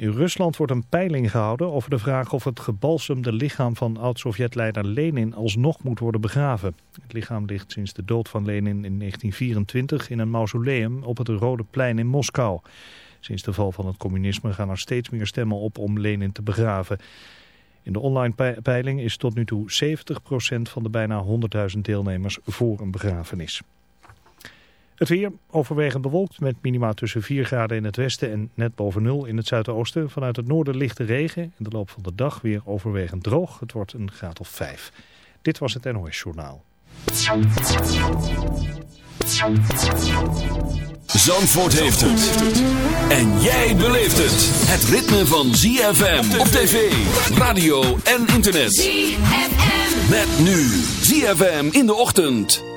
In Rusland wordt een peiling gehouden over de vraag of het gebalsemde lichaam van oud-Sovjet-leider Lenin alsnog moet worden begraven. Het lichaam ligt sinds de dood van Lenin in 1924 in een mausoleum op het Rode Plein in Moskou. Sinds de val van het communisme gaan er steeds meer stemmen op om Lenin te begraven. In de online peiling is tot nu toe 70% van de bijna 100.000 deelnemers voor een begrafenis. Het weer overwegend bewolkt met minima tussen 4 graden in het westen en net boven nul in het zuidoosten. Vanuit het noorden lichte regen. In de loop van de dag weer overwegend droog. Het wordt een graad of 5. Dit was het NOS Journaal. Zandvoort heeft het. En jij beleeft het. Het ritme van ZFM op tv, radio en internet. ZFM. Met nu ZFM in de ochtend.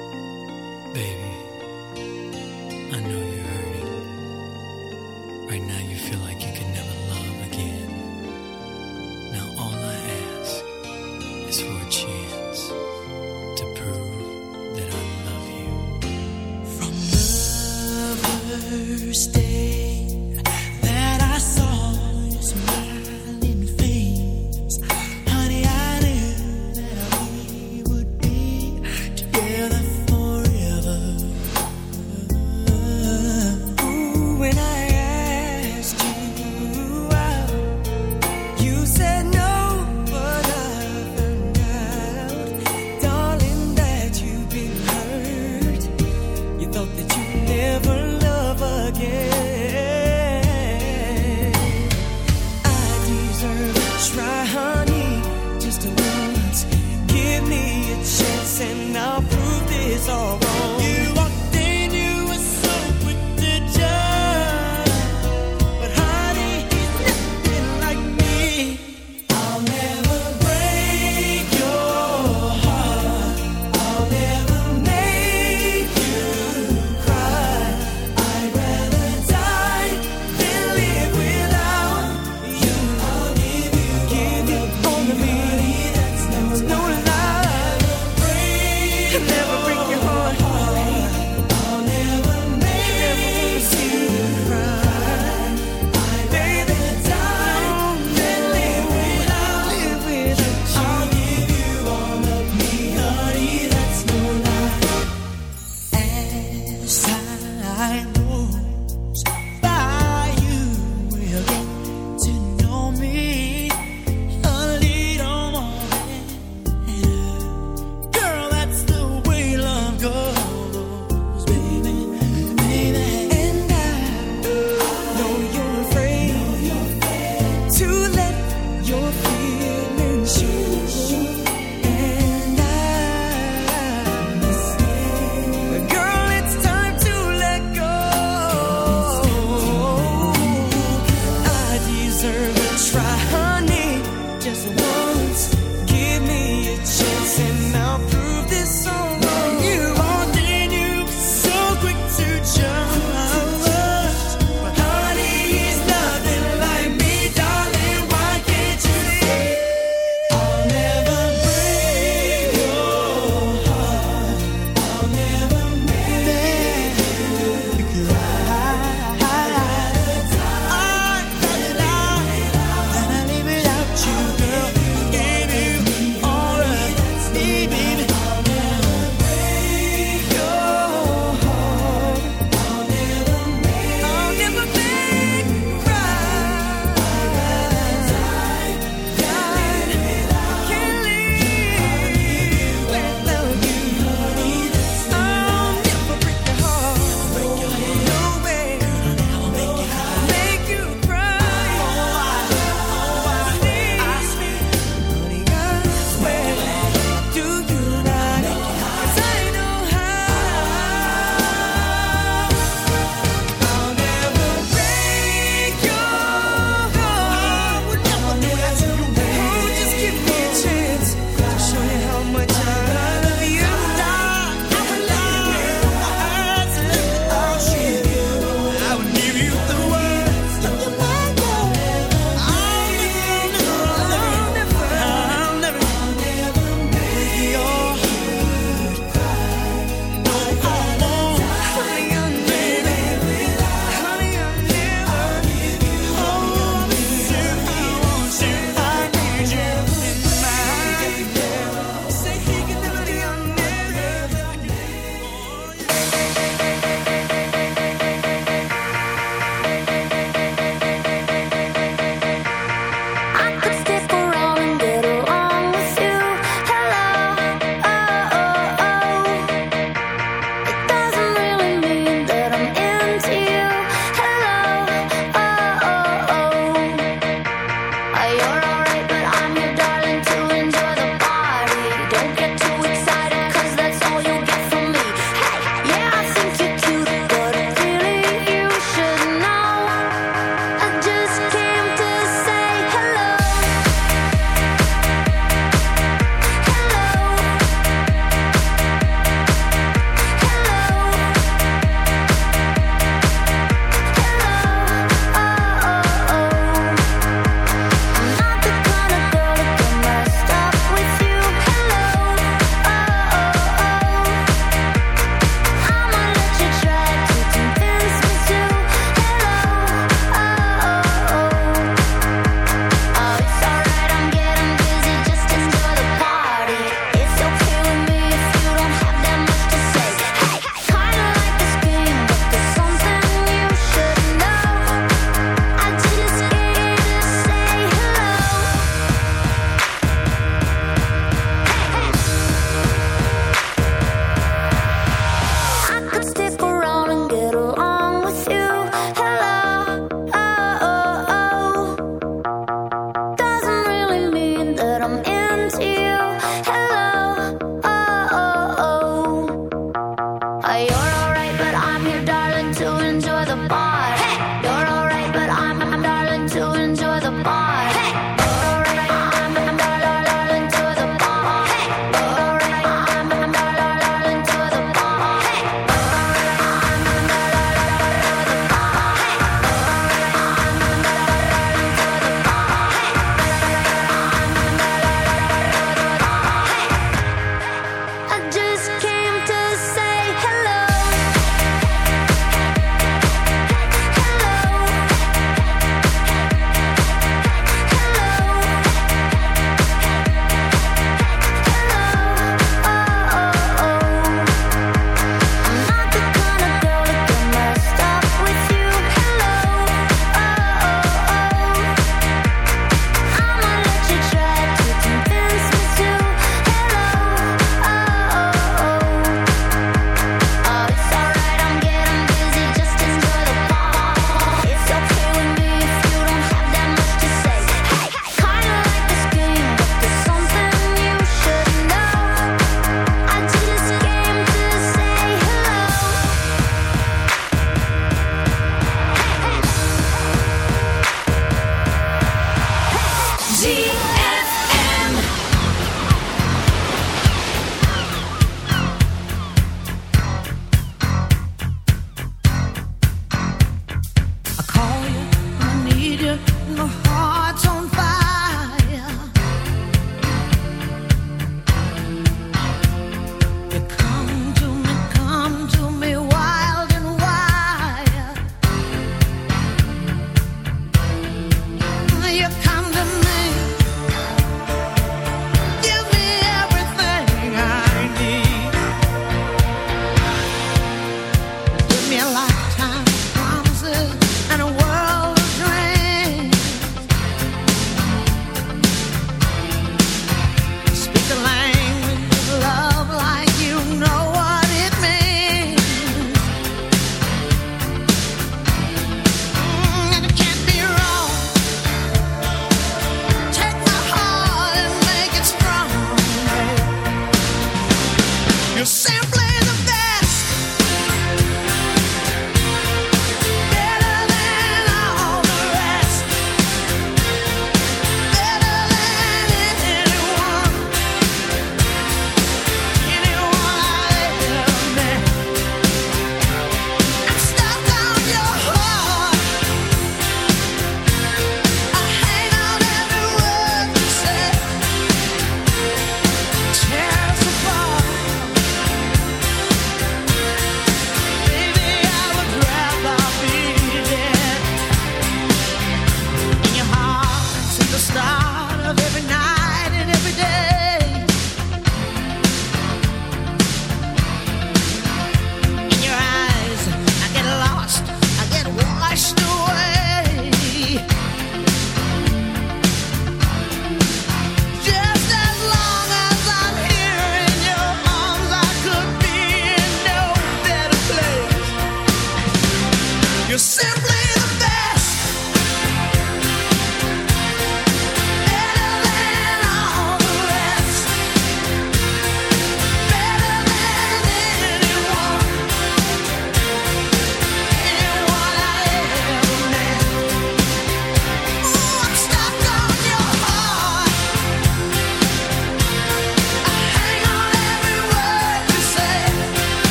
and I'll prove this all wrong. You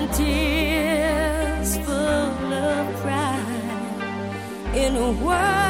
and tears full of pride in a world.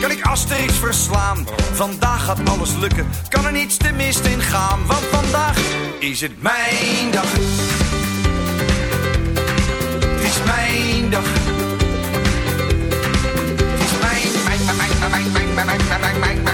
kan ik Asterix verslaan. Vandaag gaat alles lukken, kan er niets te mist in gaan. Want vandaag is het mijn dag. Het is mijn dag. Het is mijn, mijn, mijn, mijn, mijn, mijn, mijn, mijn, mijn, mijn, mijn,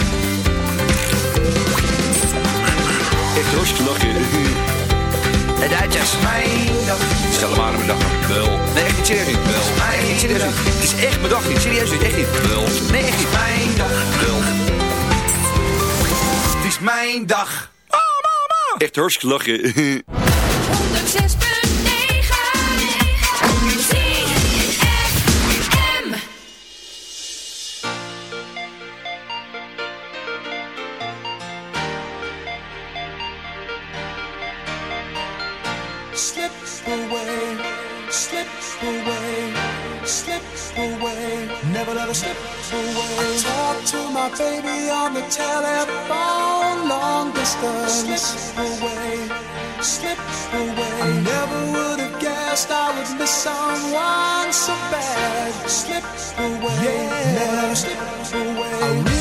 Echt hartstikke lachen. De Duitsers. Mijn dag, Stel hem aan mijn dag. Wel. nee echt niet serieus niet. Wel, echt niet serieus niet. Het is echt mijn dag niet, serieus niet, echt niet. Wel. Nee, echt niet. Mijn dag. Wel. Het is mijn dag. Echt hartstikke lachen. distance. Slip away, slip away. I never would have guessed I would miss someone so bad. Slip away, never slip away.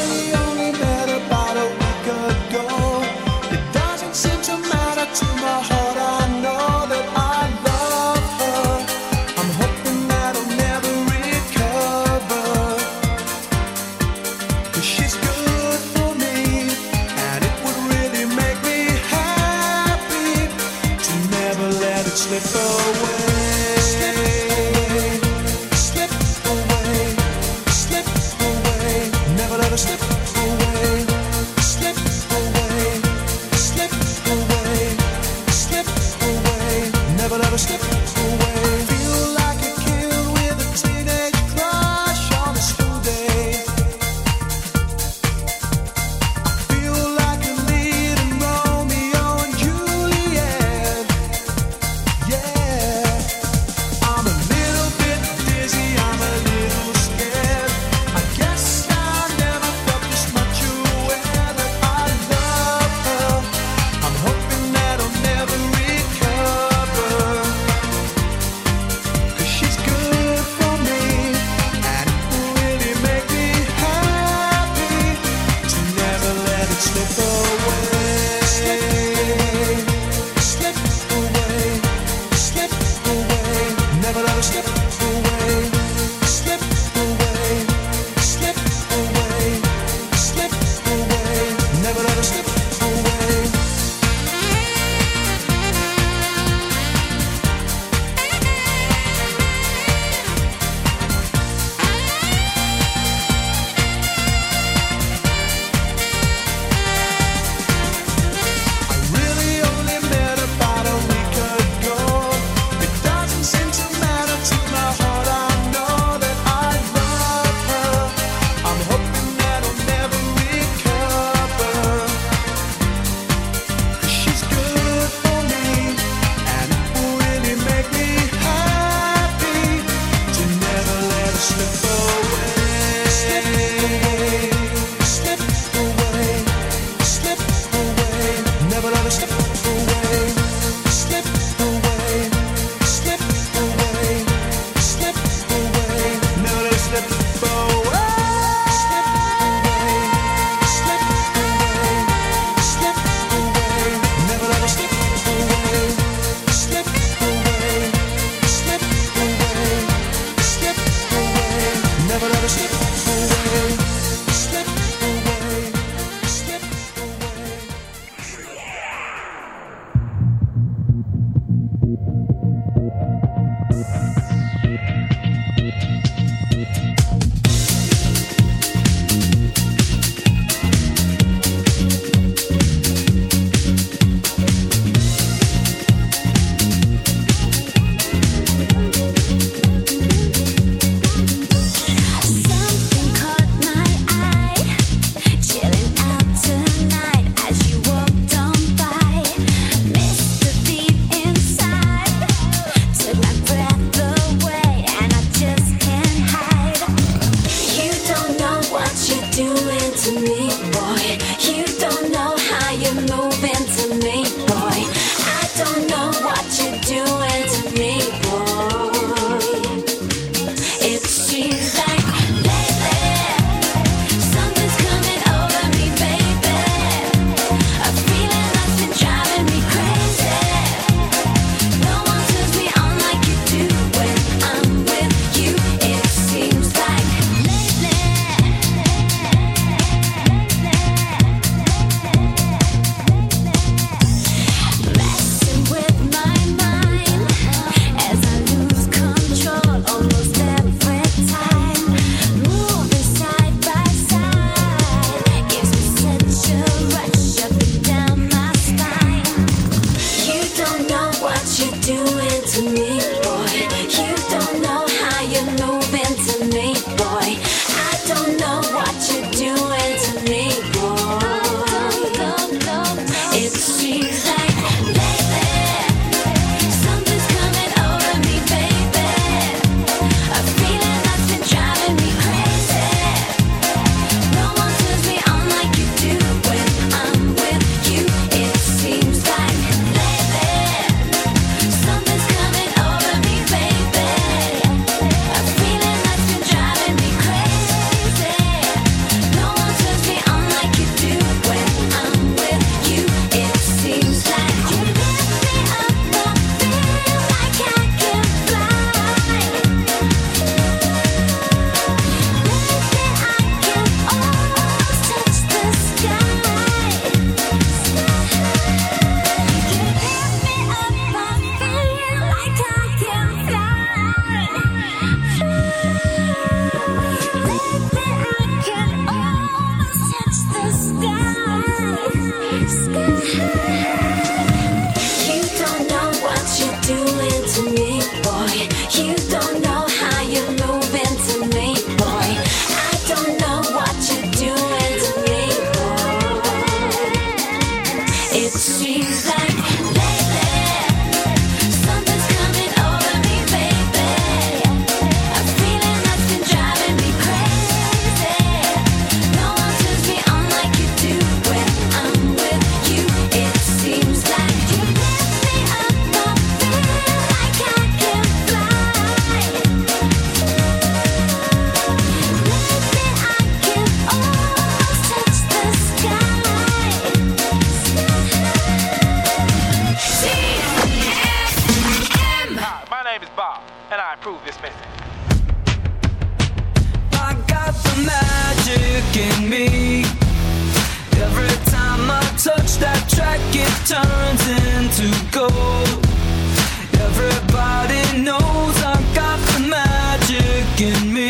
taking me.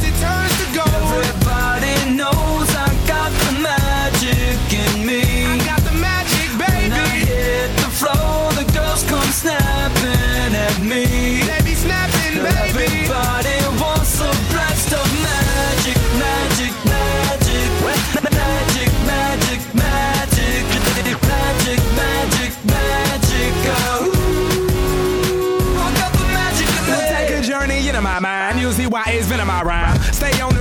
on the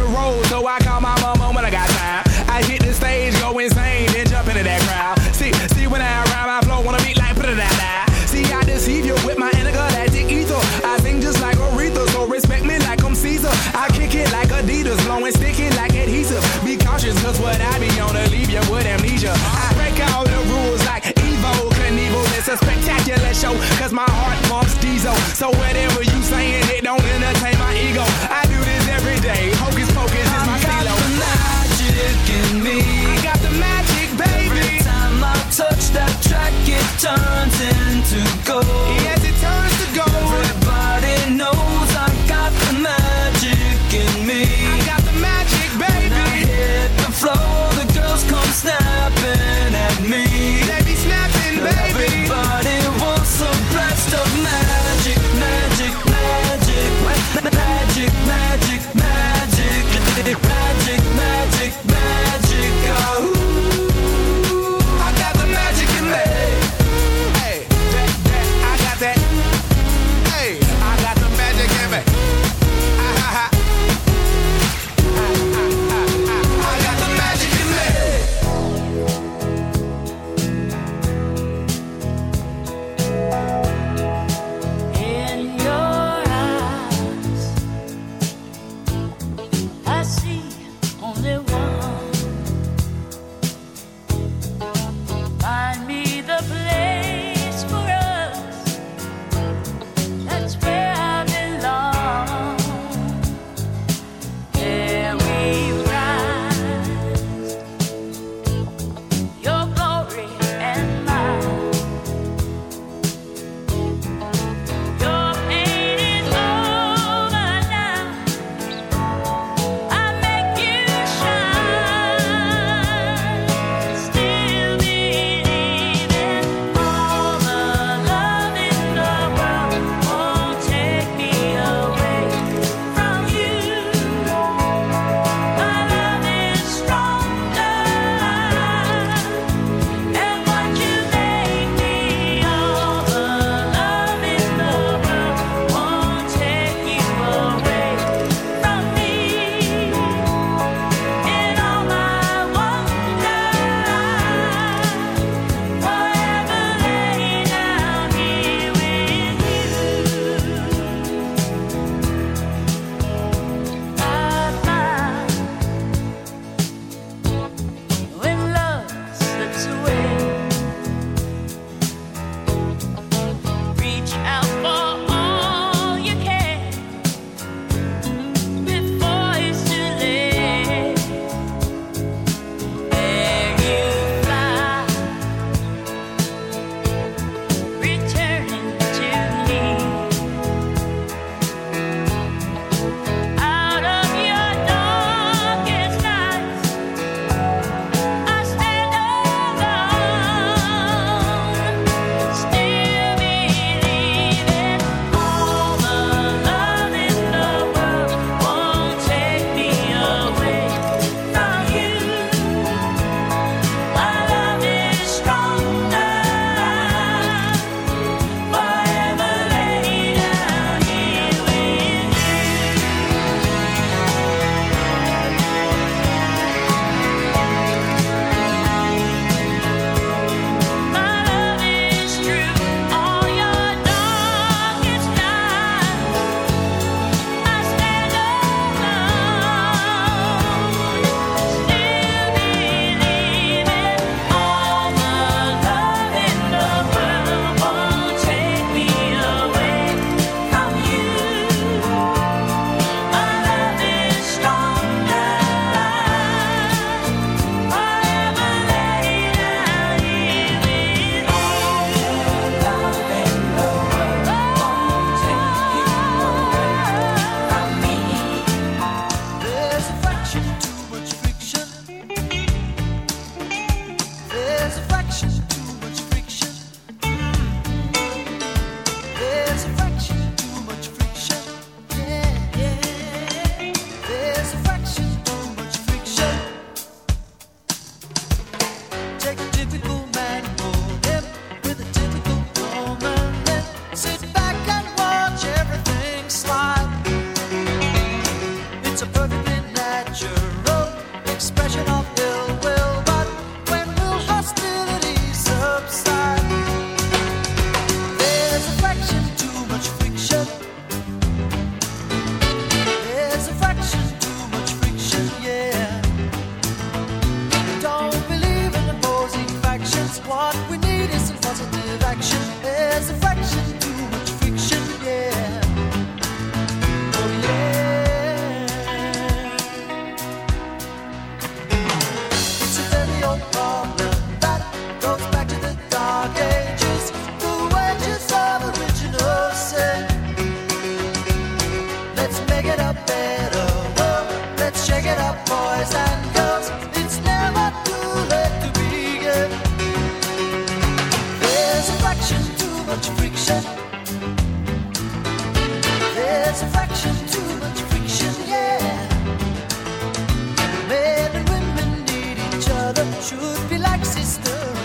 should be like sister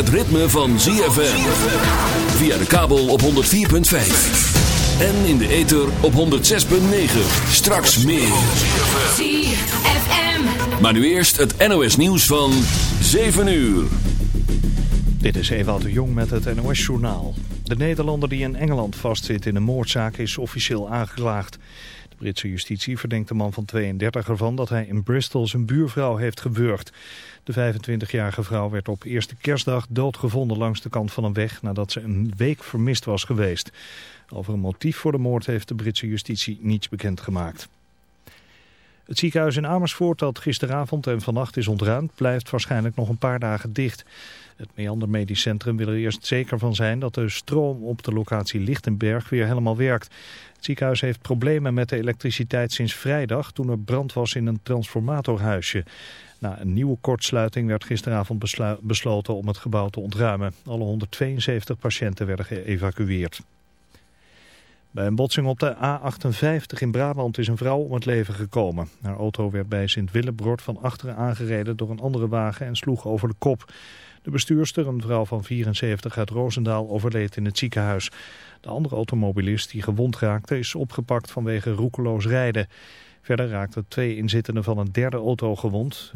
het ritme van ZFM. Via de kabel op 104.5. En in de ether op 106.9. Straks meer. ZFM. Maar nu eerst het NOS nieuws van 7 uur. Dit is Ewout de Jong met het NOS-journaal. De Nederlander die in Engeland vastzit in een moordzaak is officieel aangeklaagd. Britse justitie verdenkt de man van 32 ervan dat hij in Bristol zijn buurvrouw heeft gewurgd. De 25-jarige vrouw werd op eerste kerstdag doodgevonden langs de kant van een weg nadat ze een week vermist was geweest. Over een motief voor de moord heeft de Britse justitie niets bekendgemaakt. Het ziekenhuis in Amersfoort dat gisteravond en vannacht is ontruimd blijft waarschijnlijk nog een paar dagen dicht. Het Meander Medisch Centrum wil er eerst zeker van zijn dat de stroom op de locatie Lichtenberg weer helemaal werkt. Het ziekenhuis heeft problemen met de elektriciteit sinds vrijdag toen er brand was in een transformatorhuisje. Na een nieuwe kortsluiting werd gisteravond besloten om het gebouw te ontruimen. Alle 172 patiënten werden geëvacueerd. Bij een botsing op de A58 in Brabant is een vrouw om het leven gekomen. Haar auto werd bij Sint-Willebrod van achteren aangereden door een andere wagen en sloeg over de kop. De bestuurster, een vrouw van 74 uit Roosendaal, overleed in het ziekenhuis. De andere automobilist die gewond raakte is opgepakt vanwege roekeloos rijden. Verder raakten twee inzittenden van een derde auto gewond.